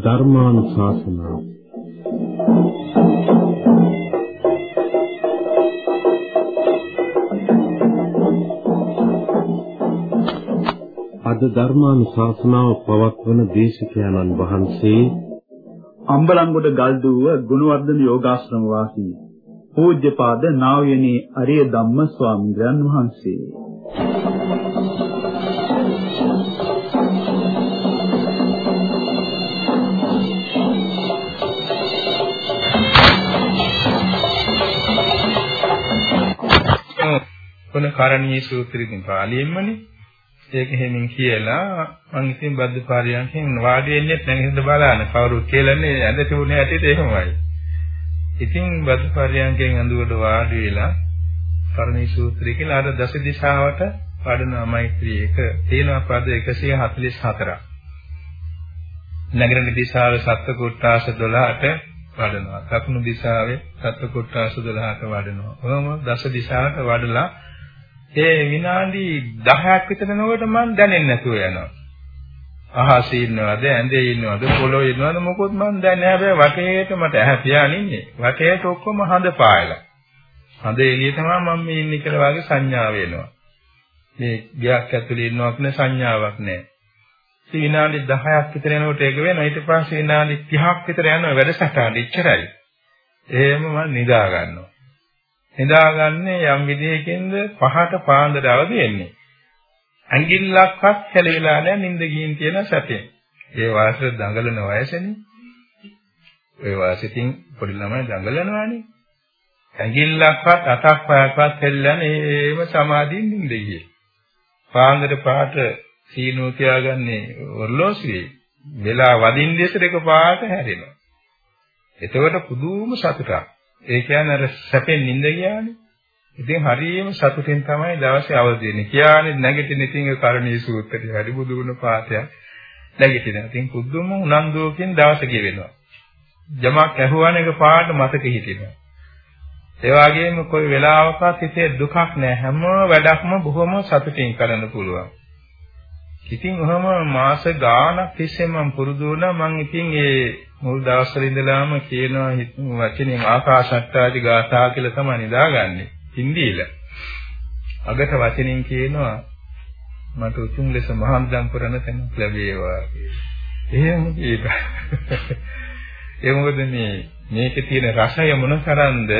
ධර්මානුශාසනාව අද ධර්මානුශාසනාව පවත්වන දේශකයන්න් වහන්සේ අම්බලන්ගොඩ ගල්දුව ගුණවර්ධන යෝගාශ්‍රම වාසී පූජ්‍යපාද නා වූ යනේ අරිය ධම්ම ස්වාමීන් වහන්සේ. කොන කරණීය සූත්‍රයෙන් පාලියෙන්මනේ ඒක හැමින් කියලා මං ඉතින් බද්ද පාරියන්කෙන් වාඩි වෙන්නේ නැගෙන්න බලන්න කවුරු කියලානේ ඇඳ තිබුණේ ඇටිට එහෙමයි. ඉතින් බද්ද පාරියන්කෙන් ඇඳුවට වාඩි වෙලා කරණී සූත්‍රය කියලා අර දස දිශාවට වඩනවා මෛත්‍රී එක තියෙනවා පද 144ක්. නැගෙනහිර දිශාවේ සත්ත්ව කුට්ටාස 12ට වඩනවා. දකුණු දිශාවේ සත්ත්ව කුට්ටාස 12ට වඩනවා. කොහොම දස දිශාවට වඩලා ඒ විනාඩි 10ක් විතර නෝකට මම දැනෙන්නේ නැතුව යනවා. අහසේ ඉන්නවද ඇඳේ ඉන්නවද පොළොවේ ඉන්නවද මොකොත් මම දන්නේ නැහැ. හැබැයි වටේට මට ඇහැ පියාගෙන ඉන්නේ. වටේට ඔක්කොම හඳ පායලා. හඳ එළිය තමයි මම මේ ඉන්නේ කියලා වගේ සංඥාව එනවා. මේ ගයක් ඇතුලේ ඉන්නවා කියන සංඥාවක් නැහැ. ඉතින් විනාඩි 10ක් විතර යනකොට ඒක වෙනවා. ඊට පස්සේ විනාඩි 30ක් විතර යනවා වැඩසටහන ඉච්චරයි. එහෙම මම නිදා ගන්නවා. නිදාගන්නේ යම් විදිහකින්ද පහට පාන්දර අවදි වෙන්නේ. ඇඟිල්ලක්වත් හැලෙලා නැහැ නිින්ද ගින් තියෙන සැපේ. ඒ වාසය දඟලන වයසනේ. ඒ වාසිතින් පොඩි ළමයි දඟලනවානේ. ඇඟිල්ලක්වත් අතක් පයක්වත් හැල්ලන්නේ ඒම සමාධියෙන් නිින්ද ගියේ. පාන්දර පහට සීනෝ තියාගන්නේ ඔර්ලෝසුවේ. වෙලා වදින් දෙසට එක පාට හැරෙනවා. එතකොට පුදුම සතුටක්. ඒ කියන්නේ අර සැපෙන් නිඳ ගියානේ. ඉතින් හරියම සතුටින් තමයි දවසේ අවදි වෙන්නේ. කියන්නේ නැගිටින ඉතින් ඒ කරණීය සූත්‍රය හරි බුදු ගුණ පාඨයක් නැගිටින. ඉතින් කුද්දුම උනන්දුවකින් දවස ගෙවෙනවා. ජමක් ඇහුවාන එක පාට මතක හිටිනවා. ඒ වගේම કોઈ වෙලාවකත් හිතේ දුකක් නැහැ. හැම වැඩක්ම බොහොම සතුටින් කරන්න පුළුවන්. ඉතින් ඔහම මාස ගාණක් තිස්සේ මම පුරුදු වුණා. මම ඉතින් ඒ මුල් දවස්වල ඉඳලාම කියනවා වචනෙන් ආකාශට්ටාදි ගාථා කියලා තමයි නිදාගන්නේ. හින්දියිල. අගට වචනෙන් කියනවා මට උතුම් ලෙස මහාන්දම් කරන තැනක් ලැබේවා කියලා. එහෙම ඒක. ඒ මොකද මේ මේකේ තියෙන රසය මොනතරම්ද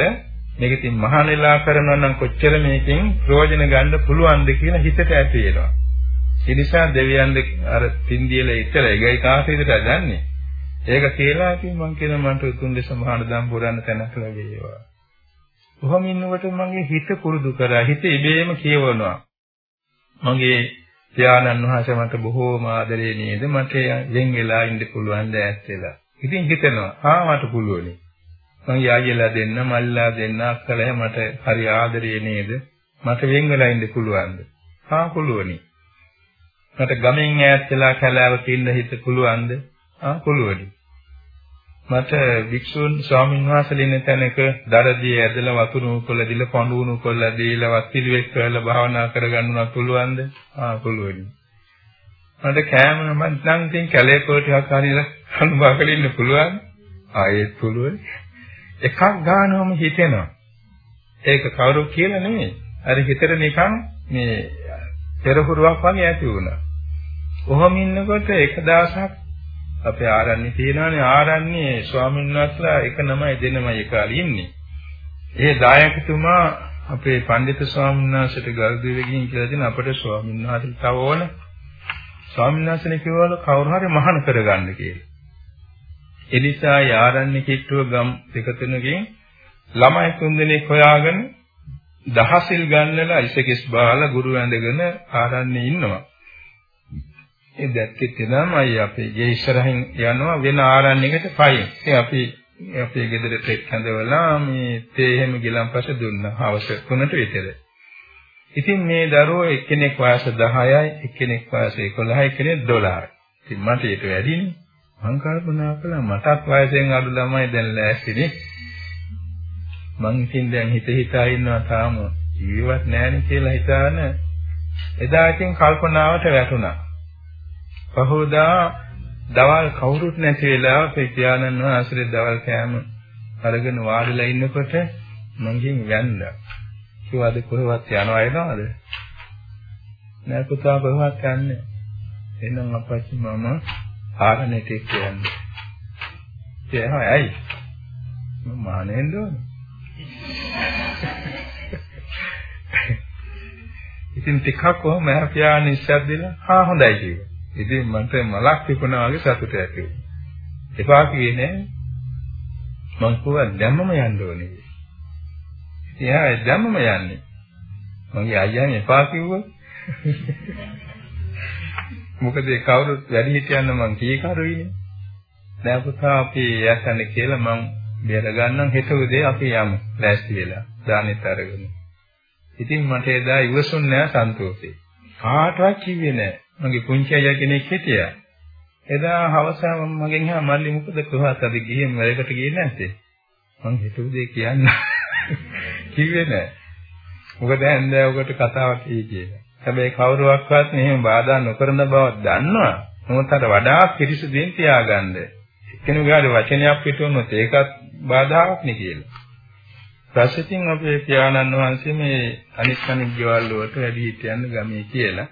මේක ඉතින් මහානෙලා කරනවා නම් කොච්චර මේකෙන් ප්‍රයෝජන ගන්න පුළුවන්ද කියලා හිතට ඇති වෙනවා. ඒ නිසා දෙවියන් අර පින්දියල ඉතල ඒකයි කාසෙකට ගන්නේ. ඒක කියලා ඉතින් මං කියන මන්ට උතුම් ලෙස මහාන දම් පුරන්න තැනක් ලැබේවා. කොහොම ඉන්නකොට මගේ හිත පුරුදු කරා හිත ඉබේම කියවනවා. මගේ ධානන් වහන්සේ මට බොහෝම ආදරේ නේද මට යෙන් වෙලා ඉන්න පුළුවන් ද ඈත් වෙලා. ඉතින් හිතනවා ආ මට පුළුවනි. මං යායලා දෙන්න මල්ලා දෙන්න අක්කලා මට හරි ආදරේ නේද මට වෙන් වෙලා ඉන්න පුළුවන්ද? ආ පුළුවනි. මට ගමෙන් ඈත් වෙලා කැලෑවක ඉන්න හිත පුළුවන්ද? ආ පුළුවනි. මට වික්ෂුන් ස්වාමීන් වහන්සේලා ඉන්න තැනක දරදී ඇදලා වතුරු උකොල්ල දීලා පඳුණු උකොල්ල දීලා වත්තිලිවෙක් කරලා භාවනා කරගන්න උනත් පුළුවන්ද? ආ පුළුවනි. මට කෑම නම් නම් ඉතින් කැලේ කෝ ටිකක් හරියලා අනුභව ඉන්න පුළුවන්. ආයෙත් පුළුවන්. එකක් ගන්නවම හිතෙනවා. ඒක කවුරු කියලා නෙමෙයි. අර හිතට නිකන් මේ පෙරහුරුවක් වගේ ඇති වුණා. කොහොම ඉන්නකොට එක දවසක් අපේ ආරණ්‍ය තියෙනවානේ ආරණ්‍ය ස්වාමීන් වහන්සේලා එක නමයි දෙනමයි එකලා ඉන්නේ. ඒ දායකතුමා අපේ පඬිත ස්වාමීන් වහන්සේට ගල්දුවේ ගිහින් කියලා දෙන අපේ ස්වාමීන් වහන්සේට තව ඕන ස්වාමීන් වහන්සේ කිව්වලු කවුරු හරි මහාන කරගන්න කියලා. ඒ නිසා ආරණ්‍ය කිට්ටුව ගම් දෙක තුනකින් ළමයි තුන්දෙනෙක් හොයාගෙන දහසිල් ගන්නලා ඉසකෙස් බාලා ගුරු ඇඳගෙන ආරණ්‍යේ ඉන්නවා. ඒ දැක්කේ තනමයි අපි ගේ ඉස්සරහින් යනවා වෙන ආරණ්‍යයකට පයින්. ඉතින් අපි අපේ ගෙදරට එක්කඳවලා මේ තේ එහෙම ගිලන්පස දුන්නා. හවස 3ට විතර. ඉතින් මේ දරුවෝ එක්කෙනෙක් වයස 10යි, එක්කෙනෙක් වයස 11යි, එක්කෙනෙක් 12යි. ඉතින් මට ඒක වැඩිනේ. මං කල්පනා කළා මටත් වයසෙන් අඩු ළමයි දැන් ලෑස්තිනේ. මං ඉතින් දැන් හිත හිතා ඉන්නවා තාම ජීවත් නැහැනේ කියලා හිතාන එදා ඉතින් කල්පනාවට වැටුණා. පහෝදා දවල් කවුරුත් නැති වෙලාවක පියාණන් වහන්සේ දවල් කෑම අරගෙන වාඩිලා ඉන්නකොට මංගෙන් වැන්දා. කිව්වාද කොහෙවත් යනවා එනවද? නෑ පුතා කොහෙවත් යන්නේ. එහෙනම් අපච්චි මම ආරණේට කියන්නේ. කියනවා ඇයි? මම මානෙන්න ඕනේ. ඉතින් ටිකක් කොහොම මම පියාණන් ඉස්සක් දෙලා හා හොඳයි කිව්වා. ඉතින් මන්ට මලක් තිබුණා වගේ සතුට ඇති වුණා. එපා කියේ නෑ. මං කිව්වා දැම්මම යන්න ඕනේ. ඉතින් එයා දැම්මම යන්නේ. මගේ අයියානේ එපා කිව්වා. මොකද ඒ කවුරුත් වැඩි හිටියන්න මං කීකරුයිනේ. දැන් පුතා අපි යසන්නේ කියලා මං බේර ගන්නම් හෙට උදේ අපි යමු. ලෑස්ති වෙලා. දානෙත් අරගෙන. ඉතින් මට එදා ඉවසුන් නෑ සන්තෝෂේ. කාටවත් කිව්වේ නෑ. මගේ පුංචි අයියා කෙනෙක් හිටියා. එදා හවස මගෙන් අහා මල්ලි මොකද කොහොමද අද ගිහින් වැඩකට ගියේ නැත්තේ? මං හිතුව දෙය කියන්න කිව්වේ නෑ. මොකද හැන්දෑවකට කතාවක් කියේ කියලා. හැබැයි කවුරුවක්වත් මෙහෙම බාධා නොකරන බව දන්නවා. මොකද අර වඩා පිරිසුදුෙන් තියාගන්න. එක්කෙනෙකුගේ වචනයක් පිටුනොත් ඒකත් බාධාවක් නේ කියලා. පස්සෙන් අපේ පියාණන් වහන්සේ මේ අනිත් අනිත් ගෙවල් වලට වැඩි හිටියන්න ගමේ කියලා.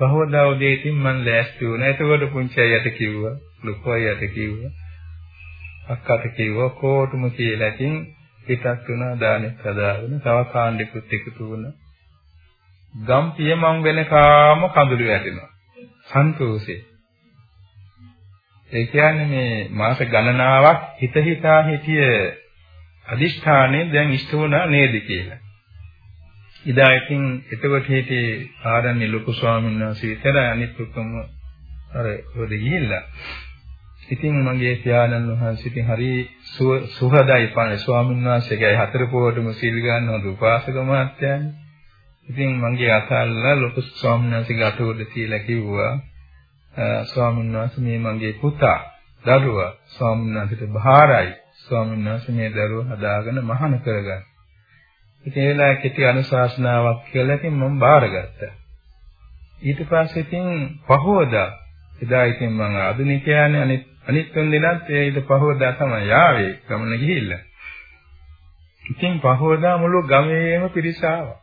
පහවදා උදේ ඉතින් මම ලෑස්ති වුණා. එතකොට පුංචි අයියට කිව්වා, ලොකු අයියට කිව්වා, අක්කට කිව්වා කොටුම කියලා. ඉතින් පිටත් වුණා දානෙත් හදාගෙන තව කාණ්ඩිකුත් එකතු වුණා. ගම් පියමන් වෙනකාම කඳුළු වැටෙනවා. සන්තෝෂේ. ඒ කියන්නේ මේ මාස ගණනාවක් හිත හිතා හිටිය අදිෂ්ඨානේ දැන් ඉෂ්ට වුණා නේද කියලා. ඉදා ඉතින් එතකොට හිටියේ ආරණ්‍ය ලොකු ස්වාමීන් වහන්සේ විතරයි අනිත් ඔක්කොම අර රොද ගිහිල්ලා. ඉතින් මගේ පියාණන් වහන්සේ ඉතින් හරි සුහදයි පාන ස්වාමීන් වහන්සේගේ හතර පොවටම සිල් ගන්නවද උපාසක මහත්තයානේ. ඉතින් මගේ අතල්ලා ලොකු ස්වාමීන් වහන්සේගේ අත උඩ තියලා කිව්වා ස්වාමීන් වහන්සේ මේ මගේ පුතා දරුවා ස්වාමීන් වහන්සේට බහාරයි ස්වාමීන් වහන්සේ මේ දරුවා හදාගෙන මහාන කරගන්න. ඉතින් ඒ වෙලාවේ කෙටි අනුශාසනාවක් කියලා ඉතින් මම බාරගත්තා. ඊට පස්සේ ඉතින් පහවදා එදා ඉතින් මම ආධුනිකයානේ අනිත් අනිත් තුන් දිනත් ඒ ඊට පහවදා තමයි ආවේ ගමන ගිහිල්ලා. ඉතින් පහවදා මුළු ගමේම පිරිස ආවා.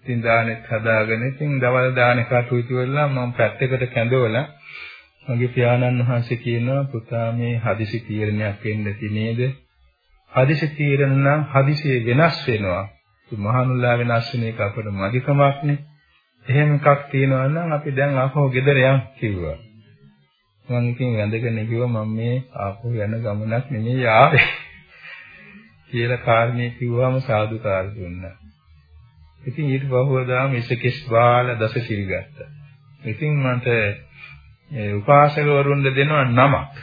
ඉතින් දානෙත් හදාගෙන ඉතින් දවල් දාන කටයුතු වෙලා මම පැත්තකට කැඳවලා මගේ පියාණන් වහන්සේ කියනවා පුතා මේ හදිසි තීරණයක් වෙන්න තිනේද? හදිසි තීරණ නම් හදිසියේ වෙනස් වෙනවා. මහනුල්ලා වෙනස් වෙන එක අපිට මදිකමක්නේ. එහෙම එකක් තියෙනවා නම් අපි දැන් ආපහු ගෙදර යන් කිව්වා. මම ඉතින් වැඳගෙන කිව්වා මම මේ ආපහු යන ගමනක් නෙමෙයි ආවේ. කියලා කාරණේ කිව්වම සාදුකාර දුන්නා. ඉතින් ඊට පහුවදාම ඉසකෙස් බාල දස සිල් ගත්තා. ඉතින් මන්ට ඒ උපාසකවරුන්ද දෙනවා නමක්.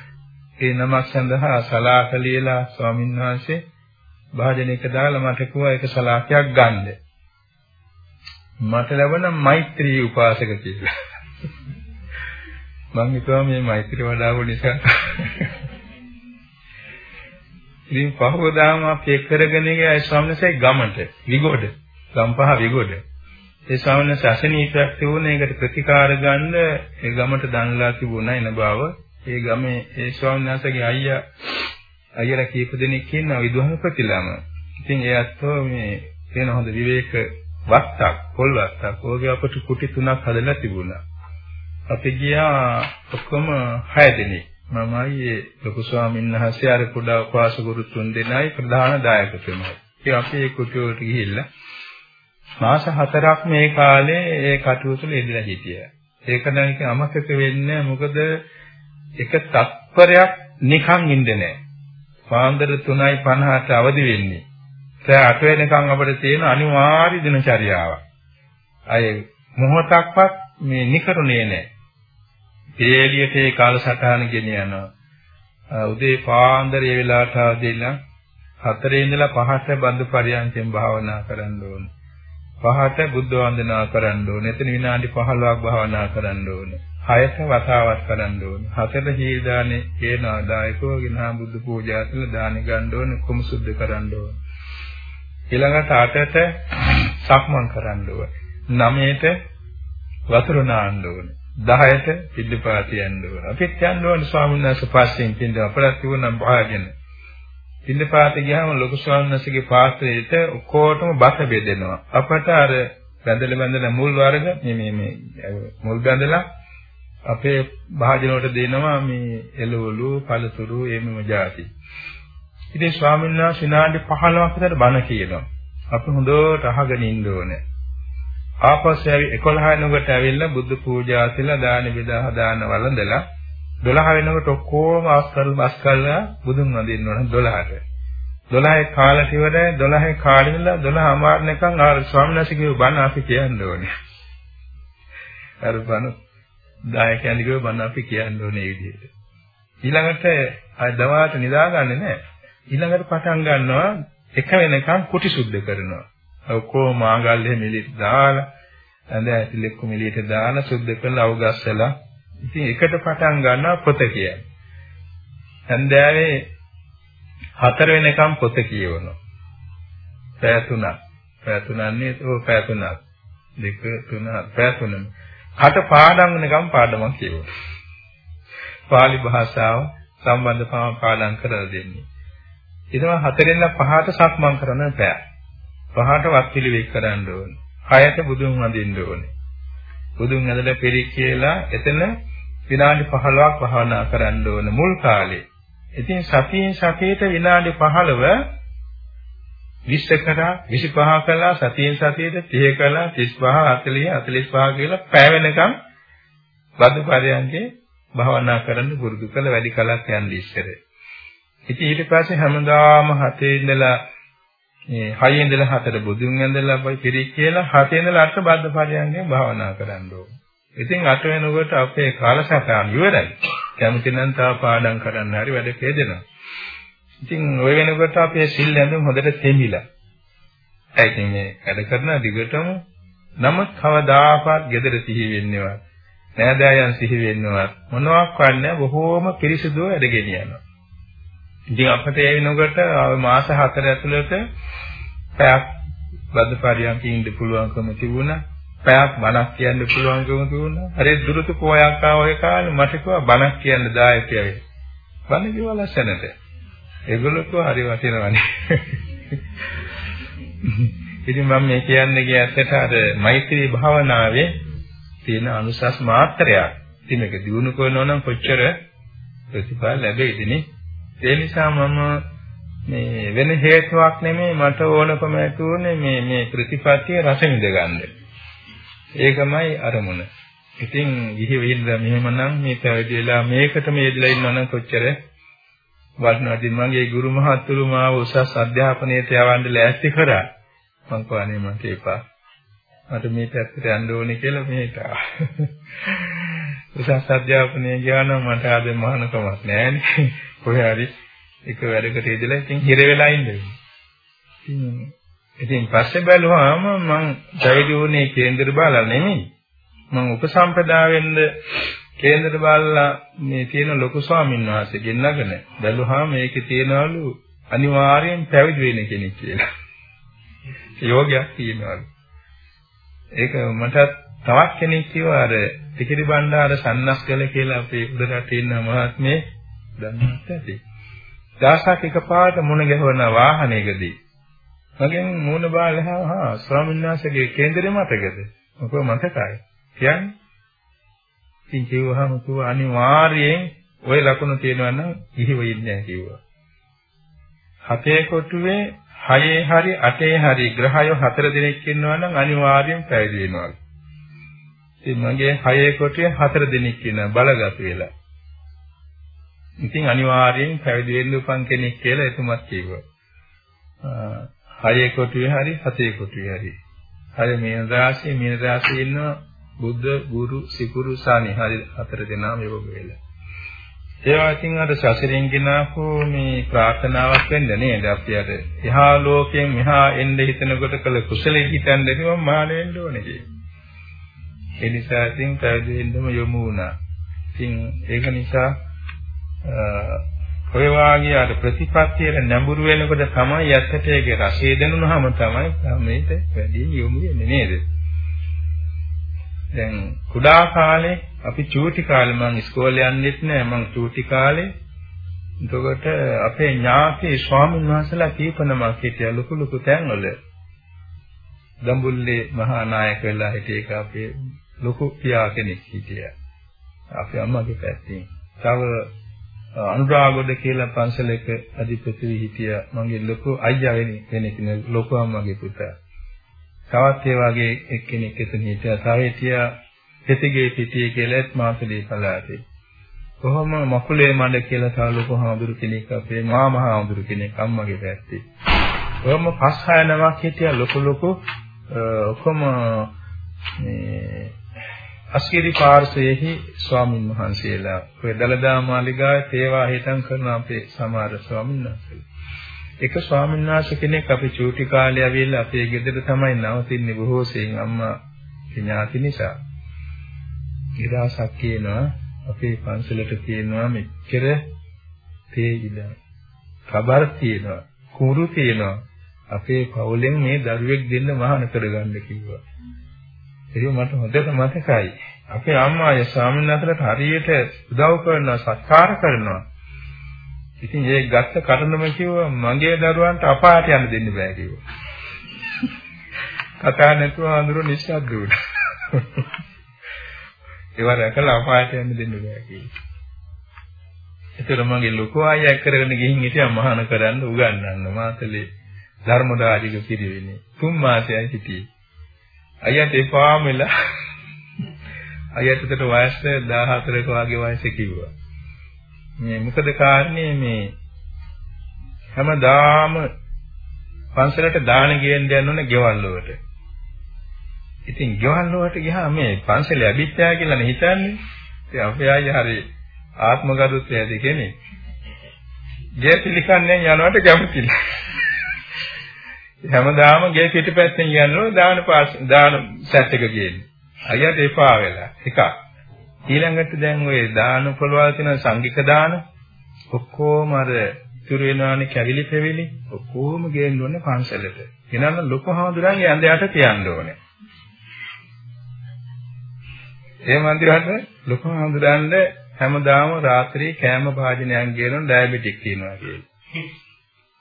ඒ නමක් සඳහා සලාක ලියලා ස්වාමීන් වහන්සේ භාජනයක දාලා මට කිව්වා ඒක සලාකයක් ගන්න. මට ලැබෙන මෛත්‍රී උපාසක කියලා. මම හිතුවා මේ මෛත්‍රී වඩාවු නිසා ඉතින් පහවදාම අපි කරගෙන ගියා ස්වාමීන් වහන්සේ ගමට විගොඩ ගම්පහ විගොඩ ඒ ශ්‍රාවණ ශාසනීයයක් තිබුණා ඒකට ප්‍රතිකාර ගන්න ඒ ගමට දන්ලා තිබුණා එන බව ඒ ගමේ ඒ ස්වාමීන් වහන්සේගේ අයියා අයියලා කීප දෙනෙක් ඉන්නවා විදුහල්පතිලම ඉතින් ඒ අත්ෝ මේ වෙන හොඳ විවේක වත්තක් පොල් වත්තක් ඕගේ අපට කුටි තුනක් හදලා තිබුණා අපි ගියා ඔක්කොම 6 දෙනෙක් මමයි ඒ ලොකු ස්වාමීන් වහන්සේ අර කුඩා උපාසකවරු තුන් දෙනයි ප්‍රධාන දායකතුමයි. ඒ අපි ඒ කුටියට ගිහිල්ලා මාස හතරක් මේ කාලේ ඒ කටයුතු ලෙදලා හිටියා. ඒක නම් ඉතින් අමතක වෙන්නේ මොකද එක තත්පරයක් නිකන් ඉන්නේ නැහැ. පාන්දර 3:50ට අවදි වෙන්නේ. ඒ 8 වෙනකන් අපිට තියෙන අනිවාර්ය දිනචරියාවක්. අය මොහොතක්වත් මේ නිකරුණේ නැහැ. එළියට ඒ කාලසටහන ගෙන යනවා. උදේ පාන්දර ඒ වෙලාවට ආදෙලා හතරේ ඉඳලා පහට බඳු පරියන්කෙන් භාවනා කරන්න ඕනේ. පහට බුද්ධ වන්දනා කරන්න ඕනේ. එතන විනාඩි 15ක් භාවනා කරන්න ඕනේ. හයට වතාවක් කරන්න ඕනේ. හතට හීල් දානේ කියන ආදායකව ගිනා බුද්ධ පූජා තුළ දානි ගන්න ඕනේ. කොම සුද්ධ කරන්න ඕනේ. ඊළඟට අටට සක්මන් කරන්න ඕනේ. නවයට වතුර නාන්න ඕනේ. 10ට පිළිපාත යන්න ඕන. අපිත් යන්න ඕන ස්වාමීන් වහන්සේ පස්සෙන් පින්ද අපරත් තිබුණා භාගෙන. පිළිපාත ගියාම ලොකු ස්වාමීන් වහන්සේගේ පාත්‍රයට ඔක්කොටම බත බෙදෙනවා. අපට අර බැඳලා බැඳලා මුල් වර්ග මේ මේ මේ මුල් බැඳලා අපේ භාජන වලට දෙනවා මේ එළවලු, පළතුරු, එමෙම જાති. ඉතින් ස්වාමීන් වහන්සේ විනාඩි 15ක් විතර බණ කියනවා. අපි හොඳට අහගෙන ඉන්න ඕනේ. ආපස්සෙ 11 වෙනකොට ඇවිල්ලා බුද්ධ පූජා කියලා දාන බෙදා හදාන වළඳලා 12 වෙනකොට ඔක්කොම ආස්කල් බස් කරලා බුදුන් වඳින්න ඕන 12ට. 12 කාලට ඉවරයි 12 කාලෙ ඉඳලා 12 අමාරණකම් ආර ස්වාමීන් වහන්සේ කියව බණ අපි කියන්න ඕනේ. අර බණ දායකයන් කියව බණ අපි කියන්න ඕනේ මේ විදිහට. ඊළඟට අය දවාට නිදාගන්නේ නැහැ. ඊළඟට පටන් ගන්නවා එක වෙනකම් කුටි සුද්ධ කරනවා. ඔක්කොම මාගල්ලේ මිලිට දාලා ඇඳ ඇතිලෙක්ක මිලිට දාලා සුද්ධ කරලා අවගස්සලා ඉතින් එකට පටන් ගන්නවා පොත කියන්නේ. හන්දෑවේ හතර වෙනකම් පොත කියවනවා. පැය තුනක්. පැය තුනන්නේ ඔව් පැය තුනක්. දෙක තුන පැය තුනම. කට පාඩම් වෙනකම් පාඩමක් කියවනවා. පාලි භාෂාව සම්බන්ධ පාඩම් කරලා දෙන්නේ. ඊටම හතරෙන් පහට සක්මන් කරන පැය. පහට වත් පිළිවෙක් කරන්න ඕනේ. හයට බුදුන් වඳින්න ඕනේ. බුදුන් ඇදලා පෙරි කියලා එතන විනාඩි 15ක් භාවනා කරන්න ඕන මුල් කාලේ. ඉතින් සතියෙන් සතියට විනාඩි 15 20 කරා 25 කළා සතියෙන් සතියට 30 කළා 35 40 45 කියලා පැය වෙනකම් බදු පරයන්ගේ භාවනා කරන්න පුරුදු කළ වැඩි කලක් යන්න ඉස්සර. ඉතින් ඊට පස්සේ හැමදාම හතේ ඉඳලා මේ හයේ ඉඳලා හතර බුදුන් ඇඳලා පිරි කියලා හතේ ඉඳලා අට බද්ද පරයන්ගේ භාවනා කරන්න ඕන. ඉතින් අට වෙනකොට අපේ කාලසටහන ඉවරයි. කැමති නම් තව පාඩම් කරන්න හරි වැඩ හේදෙනවා. ඉතින් ওই වෙනකොට අපේ සිල් ඇඳුම් හොඳට තෙමිලා. ඒ ඉතින් මේ වැඩ කරන දිගටම නමුත් කවදාකවත් gedara සිහි වෙන්නේවත් නෑදෑයන් සිහි වෙන්නවත් මොනවක් වන්නේ බොහෝම පිරිසිදුව වැඩ ගෙනියනවා. ඉතින් අපිට ඒ වෙනකොට මාස 4 ඇතුළත පැයක් බද්ද පරියන්ක ඉන්න පුළුවන්කම තිබුණා. පැයක් බණක් කියන්න පුළුවන්කම තිබුණා. හරි දුරුතු පොයක් ආවේ කාලේ මට කිව්වා බණක් කියන්න දායකයයි. බණ කිව්වා ලස්සනට. ඒගොල්ලෝ කිව්වා හරි වටිනවනේ. ඉතින් මම මේ කියන්නේ කිය ඇත්තට අර මෛත්‍රී භාවනාවේ තියෙන අනුසස් මාත්‍රයක්. ඉතින් මේක දිනු කරනවා නම් කොච්චර ප්‍රතිඵල ලැබෙයිද නේ? ඒ නිසා මම මේ වෙන හේතුවක් නෙමෙයි මට ඕනකම ඇති උනේ මේ මේ ප්‍රතිපත්තිය රස විඳ ගන්න. ඒකමයි අරමුණ. ඉතින් ගිහි වෙන්න මෙහෙමනම් මේ පැවිදි වෙලා මේකටම යෙදලා ඉන්නවනම් කොච්චර වටිනවද මගේ ගුරු මහත්තුරු මාව උසස් අධ්‍යාපනයට යවන්න ලෑස්ති කරා. මං කවන්නේ මට එපා. මට මේ පැත්තට යන්න ඕනේ කියලා මෙහෙට උසස් අධ්‍යාපනය ගියා නම් මට ආද මහානකමක් නැහැ කොහේ හරි එක වැඩකට ඉඳලා ඉතින් හිර වෙලා ඉන්නේ. ඉතින් ඉතින් පස්සේ බැලුවාම මං පැවිදි වුණේ කේන්දර බාලා නෙමෙයි. මං උපසම්පදා වෙන්න කේන්දර බාලා මේ තියෙන ලොකු ස්වාමීන් වහන්සේ ගෙන්නගෙන බැලුවාම මේකේ තියනවලු අනිවාර්යෙන් පැවිදි වෙන්න කෙනෙක් කියලා. යෝගයක් තියෙනවලු. ඒක මට තවත් කෙනෙක් කිව්වා අර තිකිරි බණ්ඩාර සන්නස්ගල කියලා අපේ උඩරට ඉන්න මහත්මේ දන්නත් ඇති. දාසක් එකපාරට මුණ ගැහුවන වාහනයකදී මගෙන් මූණ බාලහා හා ස්වාමීන් වහන්සේගේ කේන්දරේ මතකද? මොකද මතකයි. කියන්නේ ඉතින් කිව්වහම කිව්වා අනිවාර්යයෙන් ওই ලකුණු තියෙනවා නම් ඉහිව ඉන්නේ කිව්වා. හතේ කොටුවේ හයේ හරි අටේ හරි ග්‍රහයෝ හතර දෙනෙක් ඉන්නවා නම් අනිවාර්යෙන් පැවිදි වෙනවා. ඉතින් මගේ හයේ කොටුවේ හතර දෙනෙක් ඉන්නවා බලගත් වෙලා. ඉතින් අනිවාර්යෙන් පැවිදි වෙන්න උපන් කෙනෙක් කියලා එතුමත් කිව්වා. හයේ කොටුවේ හරි හතේ කොටුවේ හරි. හරි මීන රාශිය මීන රාශියේ ඉන්න බුද්ධ ගුරු සිකුරු සානි හරි හතර දෙනාම යෝග වෙලා. ඒවා ඉතින් අර ශාසනයෙන් ගෙනාපු මේ ප්‍රාර්ථනාවක් වෙන්න නේද අපි අර එහා ලෝකයෙන් මෙහා එන්න හිතනකොට කළ කුසලෙ හිතන්න කිව්වම මාන වෙන්න ඕනේ කියලා. ඒ නිසා ඉතින් පැවිදි වෙන්නම යොමු වුණා. ඉතින් ඒක නිසා ඔය වාගේ අර ප්‍රතිපත්තියට නැඹුරු වෙනකොට තමයි ඇත්තට ඒකේ රසය දැනුනහම තමයි මේක වැඩි යොමු වෙන්නේ නේද? දැන් කුඩා කාලේ අපි චූටි කාලේ මම ඉස්කෝලේ යන්නෙත් නෑ මම චූටි කාලේ එතකොට අපේ ඥාති ස්වාමීන් වහන්සේලා කීපනමක් හිටියා ලොකු ලොකු තැන්වල දඹුල්ලේ මහා නායක වෙලා හිටිය එක අපේ ලොකු පියා කෙනෙක් හිටියා. අපේ අම්මගේ පැත්තෙන්. තව අනුරාගොඩ කියලා පන්සලක අධිපති හිටියා. මගේ ලොකු අයියා වෙන කෙනෙක් නේ ලොකු අම්මගේ පුතා. තවත් ඒ වගේ එක්කෙනෙක් එතන හිටියා. තව හිටියා පෙතිගේ පිටියේ කියලාත් මාතලේ පළාතේ. කොහොම මකුලේ මඩ කියලා තව ලොකු හාමුදුරු කෙනෙක් අපේ මාමා හාමුදුරු කෙනෙක් අම්මගේ පැත්තේ. කොහොම පස් හය නමක් හිටියා ලොකු ලොකු ඔක්කොම මේ අස්කිරි පාර්ශවයේහි ස්වාමින් වහන්සේලා ඔය දලදා මාලිගාවේ සේවා හිතන් කරන අපේ සමහර ස්වාමින් වහන්සේලා. එක ස්වාමීන් වහන්සේ කෙනෙක් අපි චූටි කාලේ ආවිල්ලා අපේ ගෙදර තමයි නවතින්නේ බොහෝ සෙයින් අම්මා ඥාති නිසා. ඊදාසක් කියනවා අපේ පන්සලට තියෙනවා මෙච්චර තේ ඉඩ. කබර් තියෙනවා, කුරු තියෙනවා. අපේ පවුලෙන් මේ දරුවෙක් දෙන්න මහාන කරගන්න කිව්වා. ඒක මට හොඳට මතකයි. අපේ අම්මාගේ ස්වාමීන් වහන්සේලාට හරියට උදව් කරනවා, සත්කාර කරනවා. ඉතින් ඒ ගත්ත කරුණම කිව්වා මගේ දරුවන්ට අපායට යන්න දෙන්න බෑ කිව්වා. කතා නැතුව අඳුර නිස්සද්ද වුණා. ඒවා රැකලා අපායට යන්න දෙන්න බෑ කිව්වා. ඒතර මගේ ලොකු අයියා කරගෙන ගිහින් හිටියා මහාන කරන්න උගන්වන්න මාතලේ ධර්මදාජික පිරිවෙනේ. තුන් මාසයයි හිටියේ. අයියට එපාම වෙලා අයියට උඩට වයස 14ක වගේ වයසේ කිව්වා. මේ මොකද කාරණේ මේ හැමදාම පන්සලට දාන ගේන්න යන්න ඕන ගෙවල් වලට. ඉතින් ගෙවල් වලට ගියාම මේ පන්සලේ අභිත්‍යා කියලා නේ හිතන්නේ. ඉතින් අපේ අයියා හරි ආත්මගරුත්වය ඇති කෙනෙක්. ගේ පිළිකන්නේ යනවට කැමති නෑ. හැමදාම ගේ පිටපැත්තෙන් යනවා දාන පාස් දාන සැට් එක ගේන්නේ. අයියට එපා වෙලා. එකක්. ඊළඟට දැන් ওই දාන පොළවල් තියෙන සංගික දාන ඔක්කොම අර ඉතුරු වෙනවානේ කැවිලි පෙවිලි ඔක්කොම ගේන්න ඕනේ පන්සලට. එනනම් ලොකු හාමුදුරන්ගේ ඇඳ යට තියන්න ඕනේ. ඒ මන්දිරයට ලොකු හාමුදුරන්ට හැමදාම රාත්‍රී කෑම භාජනයක් ගේන ඩයබටික් තියෙනවා කියලා.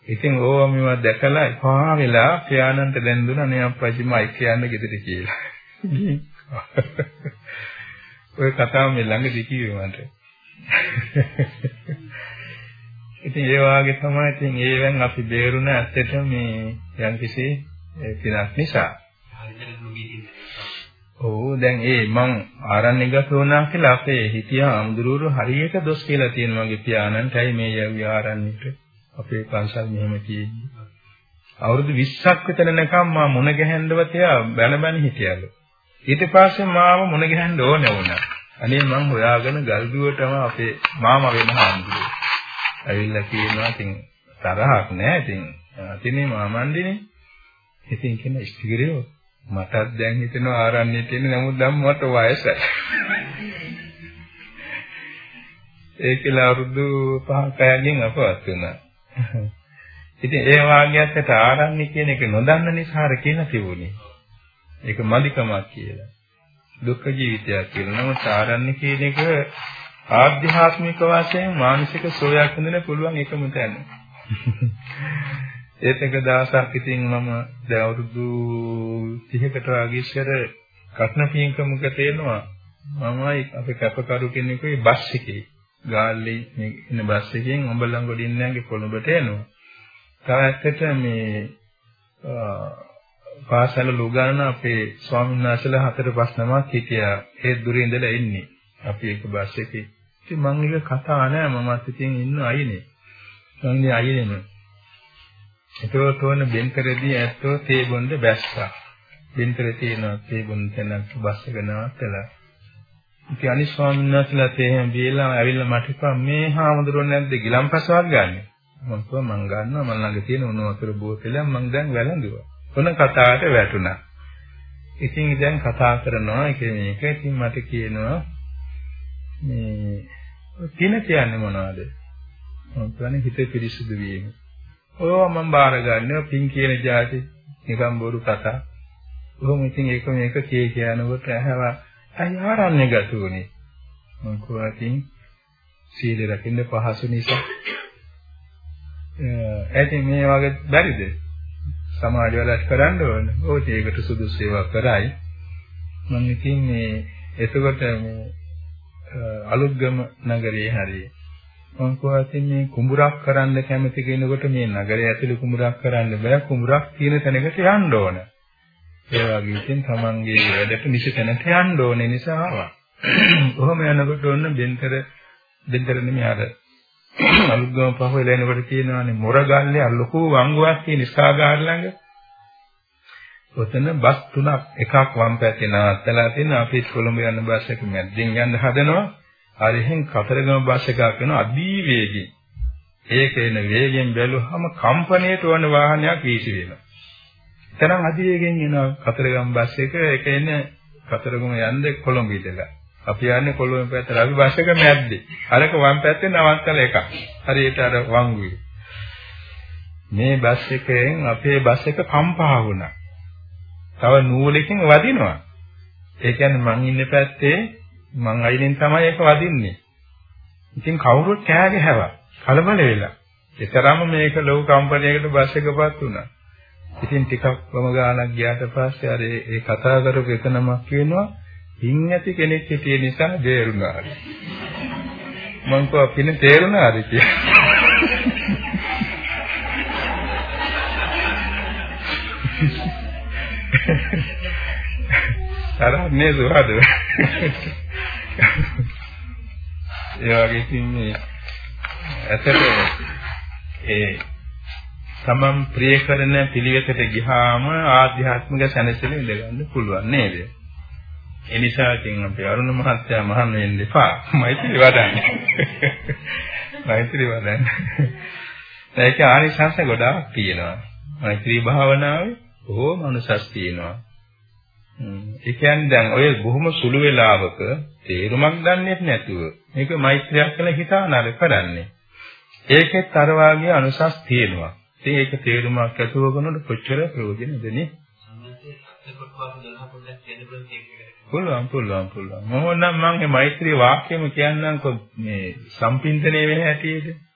ඉතින් ඕවා මේවා දැකලා එපා වෙලා පියාණන්ට දැන් දුන්නා නේ අප්පච්චි මයි කියන්න ගෙදර කියලා. ඔය කතාව මේ ළඟදී කිව්වේ මට. ඉතින් ඒ වාගේ තමයි ඉතින් ඒවෙන් අපි බේරුණ ඇත්තට මේ යම්කිසි පිනක් නිසා. ඔව් දැන් ඒ මං ආරණ්‍යගත වුණා කියලා අපේ හිතියා අමුදුරුවෝ හරියට දොස් කියලා තියෙනවා මගේ පියාණන්ටයි මේ යවි ආරණ්‍යට. අපේ පන්සල් මෙහෙම තියෙන්නේ. අවුරුදු 20ක් විතර නැකම් මා මුණ ගැහෙන්නව තියා බැන බැන හිටියලු. ඊට පස්සේ මාව මුණ ගැහෙන්න ඕනේ වුණා. අනේ මං හොයාගෙන ගල්දුවටම අපේ මාමා වෙන හාමුදුරුවෝ. ඇවිල්ලා කියනවා ඉතින් තරහක් නෑ ඉතින් අතිනේ මාමන්දිනේ. ඉතින් කියන ඉස්තිගිරියෝ මටත් දැන් හිතෙනවා ආරණ්‍යයට එන්න නමුත් දැන් මට වයසයි. ඒකලා අවුරුදු 5ක යකින් අපවත් වුණා. ඉතින් ඒ වාග්යත් ආරණ්‍ය කියන එක නොදන්න නිසා අර කියන තිබුණේ. ඒක මදිකමක් කියලා. දුක්ඛ ජීවිතයක් කියලා. නමුත් ආරණ්‍ය කියන එක ආධ්‍යාත්මික වශයෙන් මානසික සෝයක් හඳින්න පුළුවන් එකම තැන. ඒත් එක දවසක් ඉතින් මම දැන් අවුරුදු 30කට වගේ ඉස්සර කට්නපියන්කමක තේනවා මමයි අපේ කැපකරු කෙනෙකුයි බස් එකේ ගාල්ලේ මේ ඉන්න බස් එකෙන් ඔඹලංගොඩින් නැගේ කොළඹට එනවා. තව ඇත්තට මේ පාසල ලුගාන අපේ ස්වාමීන් වහන්සේලා හතර පහ නමක් හිටියා. ඒ දුරින් ඉඳලා එන්නේ. අපි එක බස් එකේ. ඉතින් මම එක කතා නෑ මමත් ඉතින් ඉන්න අයිනේ. මම ඉන්නේ අයිනේම. ඒකෝ තෝන බෙන්කරදී ඇත්තෝ තේ බොන්න බැස්සා. බෙන්කර තියෙනවා තේ බොන්න තැනක් බස් එක නවත්තලා ඉතින් අනිත් ස්වාමීන් වහන්සේලා තේහෙන් බීලා ඇවිල්ලා මට කිව්වා මේ හාමුදුරුවෝ නැද්ද ගිලම්පසවක් ගන්නෙ මම කිව්වා මං ගන්නවා මං ළඟ තියෙන උණු වතුර බෝතලයක් මං දැන් වැළඳුවා ඔන්න කතාවට වැටුණා ඉතින් දැන් කතා කරනවා එක මේක ඉතින් මට කියනවා මේ පින කියන්නේ මොනවද මම කියන්නේ හිත පිරිසුදු වීම ඕවා මම බාර ගන්නවා පින් කියන જાති නිකම් බොරු කතා කොහොම ඉතින් ඒක මේක කිය කියනකොට ඇහවා අය ආරණ්‍ය ගත උනේ. මං කෝටින් සීල රකින්න පහසු නිසා. ඇයි මේ වගේ බැරිද? සමාජ වලට කරන්න ඕන. ඕක ඒකට සුදුසු ඒවා කරයි. මම ඉතින් මේ එතකොට මේ අලුත්ගම නගරයේ හරිය මම කොහොමද මේ කුඹුරක් කරන්න කැමති කෙනෙකුට මේ නගරය ඇතුළේ කුඹුරක් කරන්න බෑ කුඹුරක් තියෙන තැනකට යන්න ඕන. ඒ වගේ ඉතින් තමන්ගේ වැඩට නිසි තැනට යන්න ඕනේ නිසා ආවා. කොහොම යනකොට ඔන්න බෙන්තර බෙන්තර නෙමෙයි අර අලුත්ගම පහ වෙලා එනකොට කියනවානේ මොරගල්ලේ අර ලොකු වංගුවක් තියෙන ඉස්කාගාර ළඟ. ඔතන බස් තුනක් එකක් වම් පැත්තේ නවත්තලා තියෙන අපි කොළඹ යන බස් එක මැද්දෙන් යන්න හදනවා. හරිහෙන් කතරගම බස් එකක් වෙන අදී වේගයෙන්. ඒක එන වේගයෙන් බැලුවහම කම්පණයට වන වාහනයක් වීසි වෙනවා. තරම් අදී වේගයෙන් එන කතරගම බස් එක ඒක එන්නේ කතරගම යන්නේ කොළඹ ඉඳලා. අපි යන්නේ කොළඹ පැත්තට අපි බස් එක මැද්දේ. අරක වම් පැත්තේ නවත්තලා එකක්. හරියට අර වංගුවේ. මේ බස් එකෙන් අපේ බස් එක කම්පා වුණා. තව නූලකින් වදිනවා. ඒ කියන්නේ මං ඉන්න පැත්තේ මං අයිනෙන් තමයි ඒක වදින්නේ. ඉතින් කවුරුත් කෑ ගැහුවා. කලබල වෙලා. ඒතරම් මේක ලොකු කම්පැනියකට බස් එකපත් වුණා. ඉතින් ටිකක් වම ගානක් ගියාට පස්සේ අර ඒ කතා කරපු එක නමක් කියනවා හින් ඇති කෙනෙක් හිටිය නිසා දේරුණා. මං කෝ පින තේරුණාද කියලා. තරන්නේ සුවද ඒ වගේ ඉතින් මේ ඇත්තට ඒ තමන් ප්‍රිය කරන පිළිවෙතට ගියාම ආධ්‍යාත්මික සැනසෙල ඉඳගන්න පුළුවන් නේද? ඒ නිසා ඉතින් අපි අරුණ මහත්තයා මහාන වෙන්න එපා. මෛත්‍රී වඩන්න. මෛත්‍රී වඩන්න. ඒක ආනිසංස ගොඩාක් තියෙනවා. මෛත්‍රී භාවනාවේ බොහෝම අනුසස් තියෙනවා. ඒ කියන්නේ දැන් ඔය බොහොම සුළු වෙලාවක තේරුමක් දන්නේ නැතුව මේක මෛත්‍රියක් කියලා හිතානර කරන්නේ. ඒකෙත් අර වාගේ අනුසස් තියෙනවා. ඉතින් ඒක තේරුමක් ඇතුව කරනකොට කොච්චර ප්‍රයෝජනද නේ? පුළුවන් පුළුවන් පුළුවන්. මොහොනම් මම මේ මෛත්‍රී වාක්‍යෙම කියන්නම්කො මේ සම්පින්දණය වෙන හැටියට.